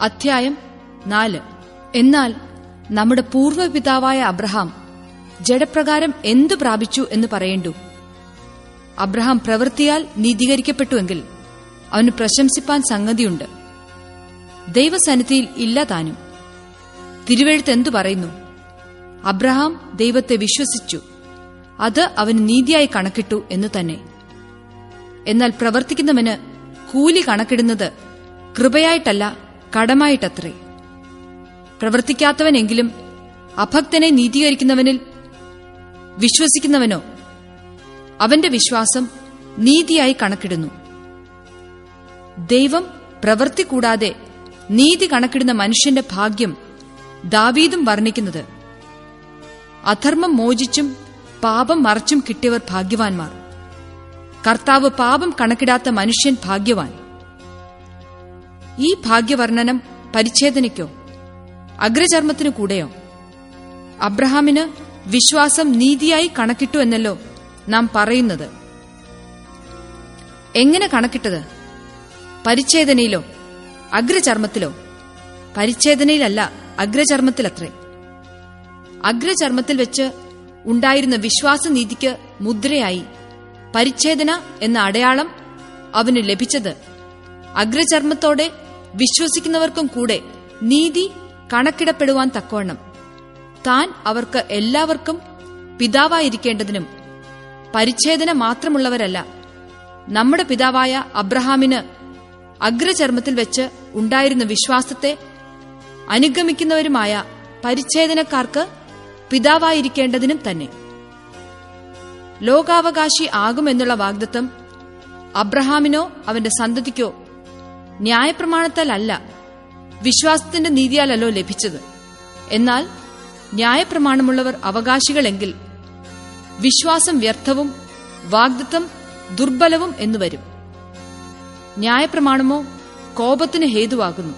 അധ്യായം നാല്. എന്നാൽ നമ്മുടെ പൂർവപിതാവായ അബ്രഹാം ജഡപ്രകാരം എന്തു പ്രാപിച്ചു എന്ന് പറയേണ്ടു? അബ്രഹാം പ്രവൃത്തിയാൽ നീതീകരിക്കപ്പെട്ടുവെങ്കിൽ അവന് പ്രശംസിപ്പാൻ സംഗതിയുണ്ട്. ദൈവസന്നിധിയിൽ ഇല്ല താനും. തിരുവെഴുത്ത് എന്തു പറയുന്നു? അബ്രഹാം ദൈവത്തെ വിശ്വസിച്ചു. അത് അവന് നീതിയായി കണക്കിട്ടു എന്ന് തന്നെ. എന്നാൽ പ്രവർത്തിക്കുന്നവന് കൂലി കണക്കിടുന്നത് കൃപയായിട്ടല്ല കടമായിട്ടത്രേ. പ്രവർത്തിക്കാത്തവനെങ്കിലും അഭക്തനെ നീതീകരിക്കുന്നവനിൽ വിശ്വസിക്കുന്നവനോ അവന്റെ വിശ്വാസം നീതിയായി കണക്കിടുന്നു. ദൈവം പ്രവൃത്തി കൂടാതെ നീതി കണക്കിടുന്ന മനുഷ്യന്റെ ഭാഗ്യം ദാവീദും വർണിക്കുന്നത്. അധർമ്മം മോചിച്ചും പാപം മറച്ചും കിട്ടിയവർ ഭാഗ്യവാന്മാർ. കർത്താവ് പാപം കണക്കിടാത്ത മനുഷ്യൻ ഭാഗ്യവാൻ. ഈ ഭാഗ്യവർണനം പരിച്ഛേദനയ്ക്കോ അഗ്രചർമ്മത്തിനു കൂടെയോ? അബ്രഹാമിന് വിശ്വാസം നീതിയായി കണക്കിട്ടു എന്നല്ലോ നാം പറയുന്നത്. എങ്ങനെ കണക്കിട്ടത്? പരിച്ഛേദനയിലോ അഗ്രചർമ്മത്തിലോ? പരിച്ഛേദനയിലല്ല അഗ്രചർമ്മത്തിലത്രേ. അഗ്രചർമ്മത്തിൽ വെച്ച് ഉണ്ടായിരുന്ന വിശ്വാസനീതിക്ക് മുദ്രയായി പരിച്ഛേദന എന്ന അടയാളം അവന് ലഭിച്ചത് അഗ്രചർമ്മത്തോടെ വിശ്വസിക്കുന്നവർക്കും കൂടെ നീതി കണക്കിടപ്പെടുവാൻ തക്കവണ്ണം. താൻ അവർക്ക് എല്ലാവർക്കും പിതാവായിരിക്കേണ്ടതിനും പരിച്ഛേദന മാത്രമുള്ളവരല്ല. നമ്മുടെ പിതാവായ അബ്രഹാമിന് അഗ്രചർമ്മത്തിൽ വെച്ച് ഉണ്ടായിരുന്ന വിശ്വാസത്തെ അനുഗമിക്കുന്നവരുമായ പരിച്ഛേദനക്കാർക്ക് പിതാവായിരിക്കേണ്ടതിനും തന്നെ. ലോകാവകാശി ആകുമെന്നുള്ള വാഗ്ദത്തം അബ്രഹാമിനോ അവന്റെ സന്തതിക്കോ ന്യായപ്രമാണത്താലല്ല വിശ്വാസത്തിന്റെ നീതിയാലല്ലോ ലഭിച്ചത്. എന്നാൽ ന്യായപ്രമാണമുള്ളവർ അവകാശികളെങ്കിൽ വിശ്വാസം വ്യർത്ഥവും വാഗ്ദത്തം ദുർബലവും എന്നു വരും. ന്യായപ്രമാണമോ കോപത്തിന് ഹേതുവാകുന്നു.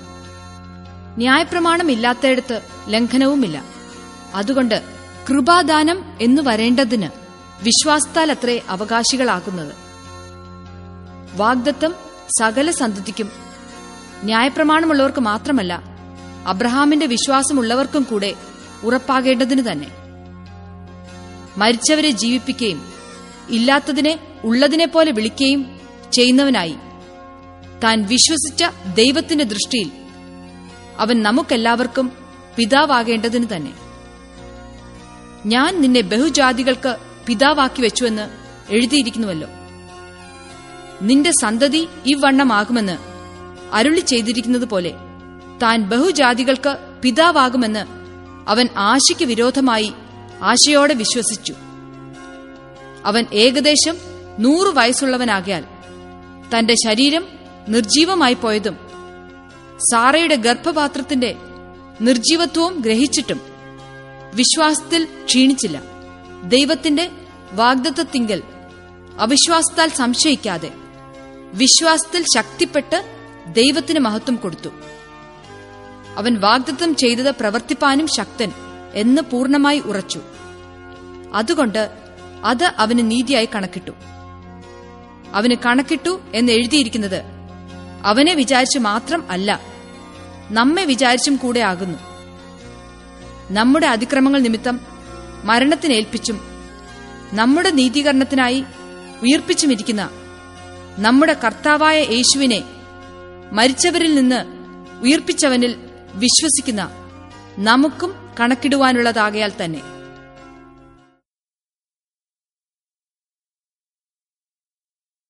ന്യായപ്രമാണം ഇല്ലാത്തയിടത്ത് ലംഘനവുമില്ല. അതുകൊണ്ട് കൃപാദാനം എന്നു വരേണ്ടതിന് വിശ്വാസത്താൽ അത്രേ അവകാശികളാകുന്നത്. വാഗ്ദത്തം സകല സന്തതിക്കും ന്യായപ്രമാണമുള്ളവർക്ക് മാത്രമല്ല അബ്രഹാമിന്റെ വിശ്വാസമുള്ളവർക്കും കൂടെ ഉറപ്പാകേണ്ടതിന് തന്നെ. മരിച്ചവരെ ജീവിപ്പിക്കുകയും ഇല്ലാത്തതിനെ ഉള്ളതിനെ പോലെ വിളിക്കുകയും ചെയ്യുന്നവനായി താൻ വിശ്വസിച്ച ദൈവത്തിന്റെ ദൃഷ്ടിയിൽ അവൻ നമുക്കെല്ലാവർക്കും പിതാവാകേണ്ടതിന് തന്നെ. ഞാൻ നിന്നെ ബഹുജാതികൾക്ക് പിതാവാക്കി വെച്ചുവെന്ന് എഴുതിയിരിക്കുന്നുവല്ലോ. നിന്റെ സന്തതി ഇവണ്ണമാകുമെന്ന് അരുളി ചെയ്തിരിക്കുന്നത് പോലെ താൻ ബഹുജാതികൾക്ക് പിതാവാകുമെന്ന് അവൻ ആശയ്ക്ക് വിരോധമായി ആശയോടെ വിശ്വസിച്ചു. അവൻ ഏകദേശം നൂറു വയസ്സുള്ളവനാകിയാൽ തന്റെ ശരീരം നിർജീവമായി പോയതും സാറയുടെ ഗർഭപാത്രത്തിന്റെ നിർജീവത്വവും ഗ്രഹിച്ചിട്ടും വിശ്വാസത്തിൽ ക്ഷീണിച്ചില്ല. ദൈവത്തിന്റെ വാഗ്ദത്തത്തിങ്കൽ അവിശ്വാസത്താൽ സംശയിക്കാതെ വിശ്വാസത്തിൽ ശക്തിപ്പെട്ട് ദൈവത്തിന് മഹത്വം കൊടുത്തു. അവൻ വാഗ്ദത്തം ചെയ്തത് പ്രവർത്തിപ്പാനും ശക്തൻ എന്ന് പൂർണമായി ഉറച്ചു. അതുകൊണ്ട് അത് അവന് നീതിയായി കണക്കിട്ടു. അവന് കണക്കിട്ടു എന്ന് എഴുതിയിരിക്കുന്നത് അവനെ വിചാരിച്ചു മാത്രം അല്ല നമ്മെ വിചാരിച്ചും കൂടെ ആകുന്നു. നമ്മുടെ അതിക്രമങ്ങൾ നിമിത്തം മരണത്തിനേൽപ്പിച്ചും നമ്മുടെ നീതീകരണത്തിനായി ഉയർപ്പിച്ചുമിരിക്കുന്ന നമ്മുടെ കർത്താവായ യേശുവിനെ മരിച്ചവരിൽ നിന്ന് ഉയർപ്പിച്ചവനിൽ വിശ്വസിക്കുന്ന നമുക്കും കണക്കിടുവാനുള്ളതാകയാൽ തന്നെ.